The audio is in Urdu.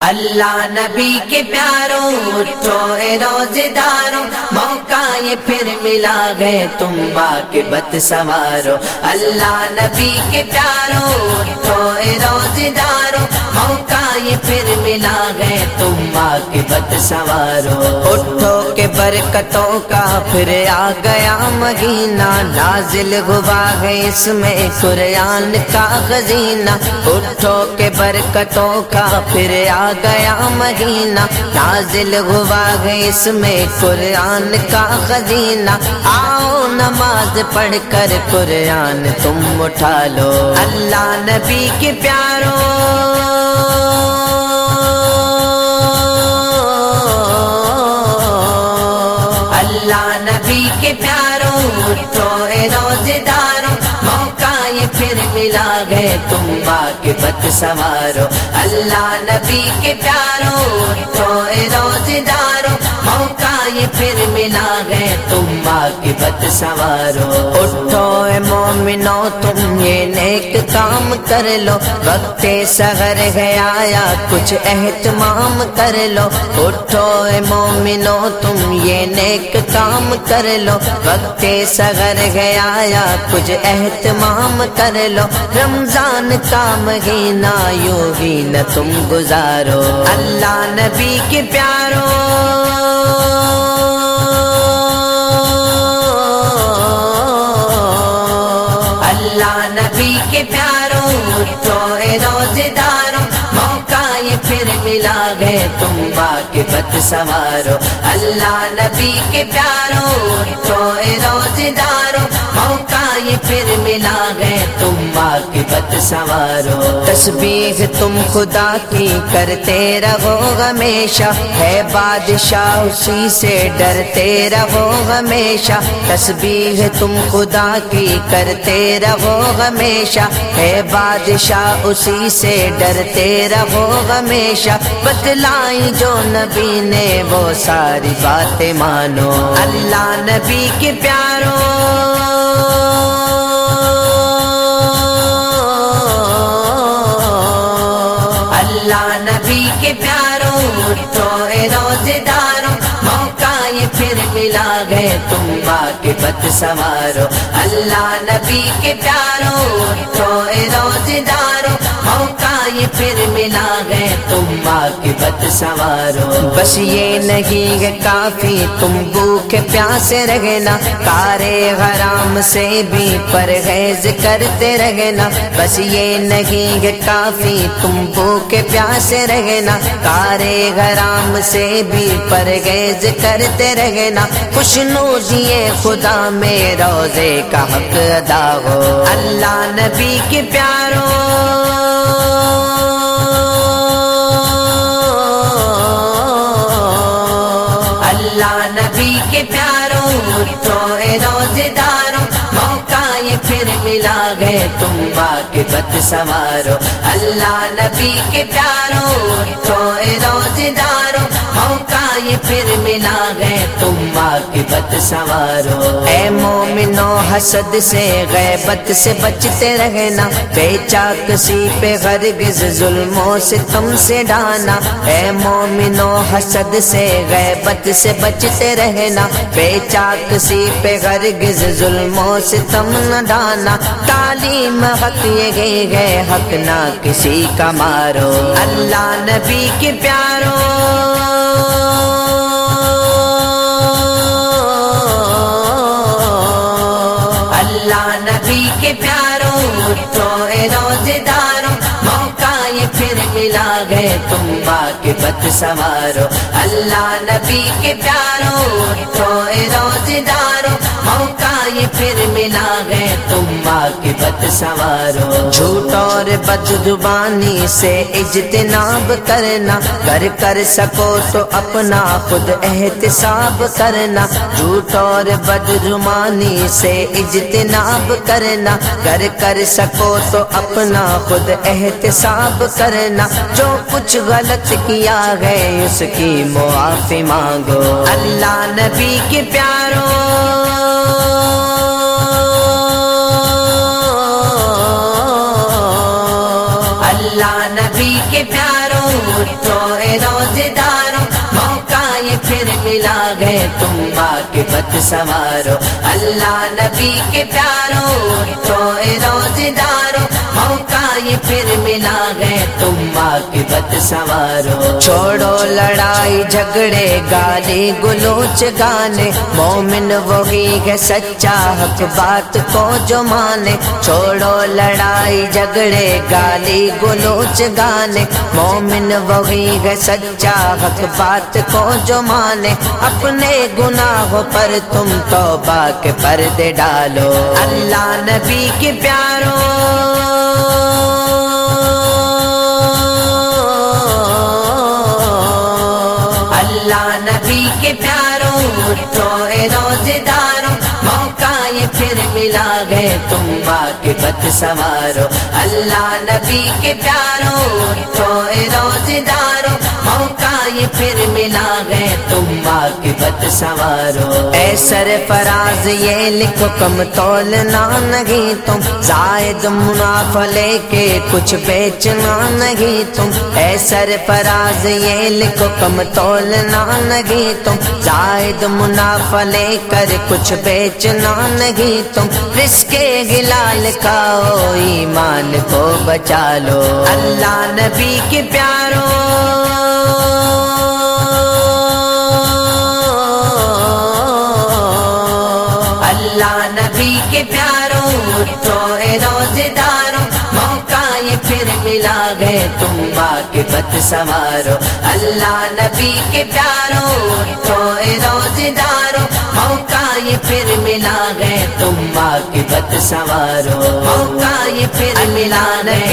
اللہ نبی کے پیاروں چوئے روزے داروں موقع یہ پھر ملا گئے تم کے بت سوارو اللہ نبی کے پیاروں چوئے روزے داروں موقع یہ پھر ملا گئے تم کے بت سوارو اٹھو کے برکتوں کا پھر آ گیا مہینہ۔ نازل ہوا ہے اس میں قرآن کا خزینہ۔ اٹھو کے برکتوں کا پھر آ گیا مہینہ۔ نازل ہوا ہے اس میں قرآن کا خزینہ۔ آؤ نماز پڑھ کر قرآن تم اٹھا لو۔ اللہ نبی کے پیاروں۔ اللہ نبی کے پیاروں تو روزدار پھر ملا گئے تم کے بت سوارو۔ اللہ نبی کے پیاروں اٹھو اے روزے داروں موقع یہ پھر ملا گئے تم کے بت سوارو۔ اٹھو اے مومنو، تم یہ نیک کام کر لو۔ وقت سغر ہے، آیا کچھ اہتمام کر لو۔ اٹھو اے مومنو، تم یہ نیک کام کر لو۔ وقت سغر ہے، آیا کچھ اہتمام کر لو۔ رمضان کا مہینہ یوں ہی نہ تم گزارو۔ اللہ نبی کے پیاروں۔ اللہ نبی کے پیاروں اٹھو اے روزے داروں، موقع یہ پھر ملا گئے۔ تم کے بت سوارو، اللہ نبی کے پیاروں اٹھو اے روزے موقع یہ پھر ملا گئے تم کے بت سوارو۔ تسبیح تم خدا کی کرتے رہو ہمیشہ، ہے بادشاہ اسی سے ڈرتے رہو ہمیشہ۔ تسبیح تم خدا کی کرتے رہو ہمیشہ، ہے بادشاہ اسی سے ڈرتے رہو ہمیشہ۔ بتلائی جو نبی نے وہ ساری باتیں مانو۔ اللہ نبی کے پیاروں۔ اللہ نبی کے پیاروں، اٹھو اے روزے داروں موقع یہ پھر ملا گئے تم کے بت سوارو اللہ نبی کے پیاروں، اٹھو اے روزے داروں موقع یہ پھر ملا گئے تم کے بت سوارو بس یہ نہیں ہے کافی، تم بھوکے پیاسے رہنا۔ کارے حرام سے بھی پرہیز کرتے رہنا۔ بس یہ نہیں ہے کافی، تم بھوکے پیاسے رہنا۔ کارے حرام سے بھی پرہیز کرتے رہنا۔ خوش نوزیے خدا میں روزے کا حق ادا ہو۔ اللہ نبی کے پیاروں۔ نبی کے پیاروں تو اے روزے داروں موقع یہ پھر ملا گئے تم باقی بت سوارو اللہ نبی کے پیاروں تو اے روزے داروں موقع یہ پھر ملا گئے تم کے سوارو اے مومنو، حسد سے، غیبت سے بچتے رہنا۔ بے چاکسی پہ غرگز ظلموں سے تم سے ڈانا اے مومنو، حسد سے، غیبت سے بچتے رہنا۔ بے چاکسی پہ غرگز ظلموں سے تم نہ ڈانا تعلیم حق، یہ ہے حق، نہ کسی کا مارو۔ اللہ نبی کے پیاروں۔ ملا گئے تم کے بت سوارو۔ اللہ نبی کے پیاروں اٹھو اے روزے داروں موقع یہ پھر ملا گئے تم کے بت سوارو۔ جھوٹ اور بد زبانی سے اجتناب کرنا، کر کر سکو تو اپنا خود احتساب کرنا۔ جھوٹ اور بد زبانی سے اجتناب کرنا، کر کر سکو تو اپنا خود احتساب کرنا۔ جو کچھ کچھ غلط کیا ہے، اس کی معافی مانگو۔ اللہ نبی کے پیاروں۔ اللہ نبی کے پیاروں اٹھو روزداروں موقع یہ پھر ملا گئے تم ماں کے سوارو اللہ نبی کے پیاروں تو روزداروں موقع یہ پھر ملا گئے تم ماں سوارو چھوڑو لڑائی، جھگڑے گالی گلوچ گانے۔ مومن وہی ہے سچا حق، بات کو جو مانے۔ چھوڑو لڑائی، جھگڑے گالی گلوچ گانے۔ مومن وہی ہے سچا حق، بات کو جو مانے۔ اپنے گناہوں پر تم توبہ کے پردے ڈالو۔ اللہ نبی کے پیاروں۔ کے پیاروں تو روزے داروں موقع یہ پھر ملا گئے تم ماں کے بت سوارو اللہ نبی کے پیاروں تو روزے داروں موقع یہ پھر ملا گئے تم ماں کے بت سوارو اے سر فراز یہ لکھو کم تولنا نہیں تم۔ زائد منافع لے کے کچھ بیچنا نہیں تم۔ اے سر فراز یہ لکھو کم تولنا نہیں تم۔ زائد منافع لے کر کچھ بیچنا نہیں تم۔ رزق گلال کھاؤ، ایمان کو بچا لو۔ اللہ نبی کے پیاروں یہ پھر ملا گئے تم ماں کے بت سوارو اللہ نبی کے پیارو تو روزے دارو موقع یہ پھر ملا گئے تم ماں کے بت سوارو موقع یہ پھر ملا گئے